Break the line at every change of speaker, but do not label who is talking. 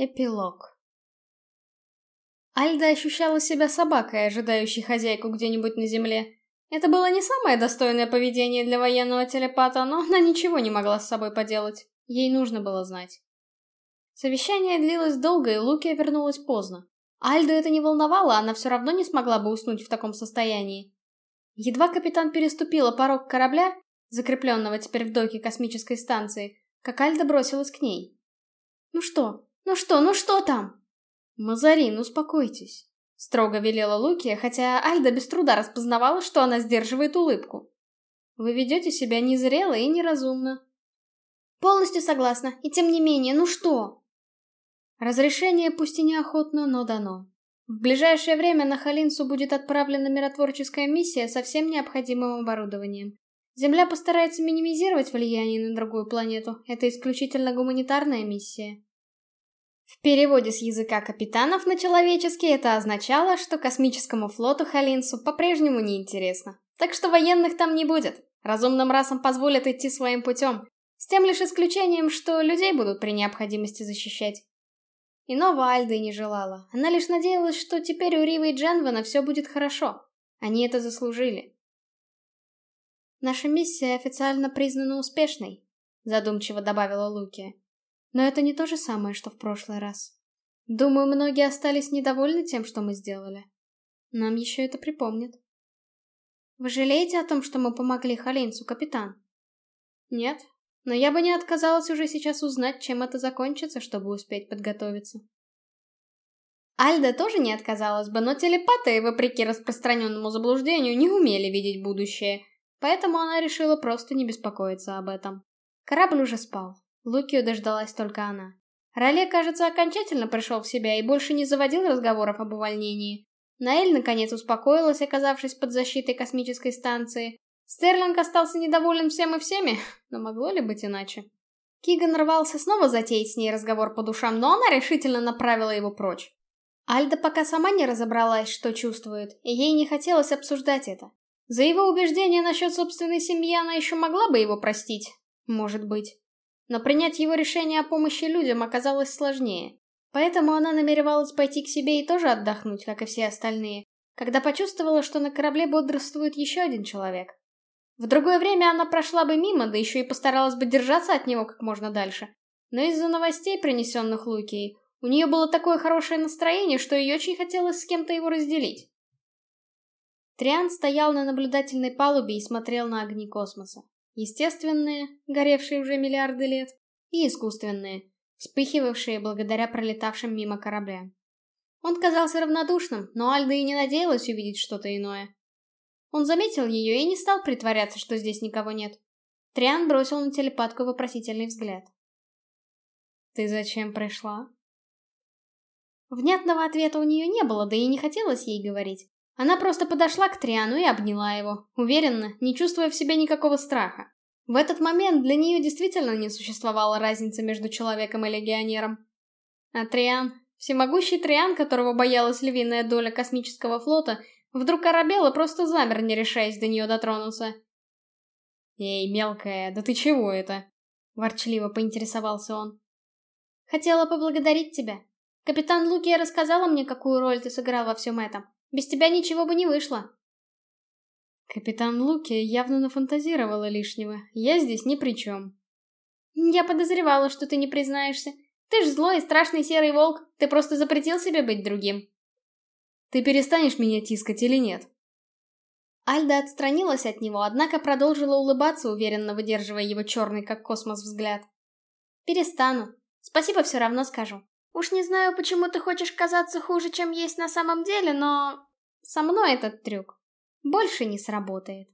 Эпилог. Альда ощущала себя собакой, ожидающей хозяйку где-нибудь на земле. Это было не самое достойное поведение для военного телепата, но она ничего не могла с собой поделать. Ей нужно было знать. Совещание длилось долго, и Лукия вернулась поздно. Альду это не волновало, она все равно не смогла бы уснуть в таком состоянии. Едва капитан переступила порог корабля, закрепленного теперь в доке космической станции, как Альда бросилась к ней. «Ну что, «Ну что, ну что там?» «Мазарин, успокойтесь», — строго велела Лукия, хотя Альда без труда распознавала, что она сдерживает улыбку. «Вы ведете себя незрело и неразумно». «Полностью согласна, и тем не менее, ну что?» Разрешение пусть и неохотно, но дано. В ближайшее время на Халинсу будет отправлена миротворческая миссия со всем необходимым оборудованием. Земля постарается минимизировать влияние на другую планету. Это исключительно гуманитарная миссия. В переводе с языка капитанов на человеческий это означало, что космическому флоту Халинсу по-прежнему неинтересно. Так что военных там не будет. Разумным расам позволят идти своим путем. С тем лишь исключением, что людей будут при необходимости защищать. Иного Альды не желала. Она лишь надеялась, что теперь у Ривы и Дженвана все будет хорошо. Они это заслужили. «Наша миссия официально признана успешной», — задумчиво добавила Луки. Но это не то же самое, что в прошлый раз. Думаю, многие остались недовольны тем, что мы сделали. Нам еще это припомнят. Вы жалеете о том, что мы помогли Халинцу, капитан? Нет, но я бы не отказалась уже сейчас узнать, чем это закончится, чтобы успеть подготовиться. Альда тоже не отказалась бы, но телепаты, вопреки распространенному заблуждению, не умели видеть будущее, поэтому она решила просто не беспокоиться об этом. Корабль уже спал. Лукио дождалась только она. Роле, кажется, окончательно пришел в себя и больше не заводил разговоров об увольнении. Наэль наконец успокоилась, оказавшись под защитой космической станции. Стерлинг остался недоволен всем и всеми, но могло ли быть иначе? Киган рвался снова затеять с ней разговор по душам, но она решительно направила его прочь. Альда пока сама не разобралась, что чувствует, и ей не хотелось обсуждать это. За его убеждения насчет собственной семьи она еще могла бы его простить, может быть. Но принять его решение о помощи людям оказалось сложнее. Поэтому она намеревалась пойти к себе и тоже отдохнуть, как и все остальные, когда почувствовала, что на корабле бодрствует еще один человек. В другое время она прошла бы мимо, да еще и постаралась бы держаться от него как можно дальше. Но из-за новостей, принесенных Лукией, у нее было такое хорошее настроение, что ей очень хотелось с кем-то его разделить. Триан стоял на наблюдательной палубе и смотрел на огни космоса. Естественные, горевшие уже миллиарды лет, и искусственные, вспыхивавшие благодаря пролетавшим мимо кораблям. Он казался равнодушным, но Альда и не надеялась увидеть что-то иное. Он заметил ее и не стал притворяться, что здесь никого нет. Триан бросил на телепатку вопросительный взгляд. «Ты зачем пришла?» Внятного ответа у нее не было, да и не хотелось ей говорить. Она просто подошла к Триану и обняла его, уверенно, не чувствуя в себе никакого страха. В этот момент для нее действительно не существовало разницы между человеком и легионером. А Триан, всемогущий Триан, которого боялась львиная доля космического флота, вдруг оробел просто замер, не решаясь до нее дотронуться. «Эй, мелкая, да ты чего это?» — ворчливо поинтересовался он. «Хотела поблагодарить тебя. Капитан Лукия рассказала мне, какую роль ты сыграл во всем этом. Без тебя ничего бы не вышло. Капитан Луки явно нафантазировала лишнего. Я здесь ни при чем. Я подозревала, что ты не признаешься. Ты ж злой и страшный серый волк. Ты просто запретил себе быть другим. Ты перестанешь меня тискать или нет? Альда отстранилась от него, однако продолжила улыбаться, уверенно выдерживая его черный, как космос, взгляд. «Перестану. Спасибо все равно скажу. Уж не знаю, почему ты хочешь казаться хуже, чем есть на самом деле, но... Со мной этот трюк больше не сработает.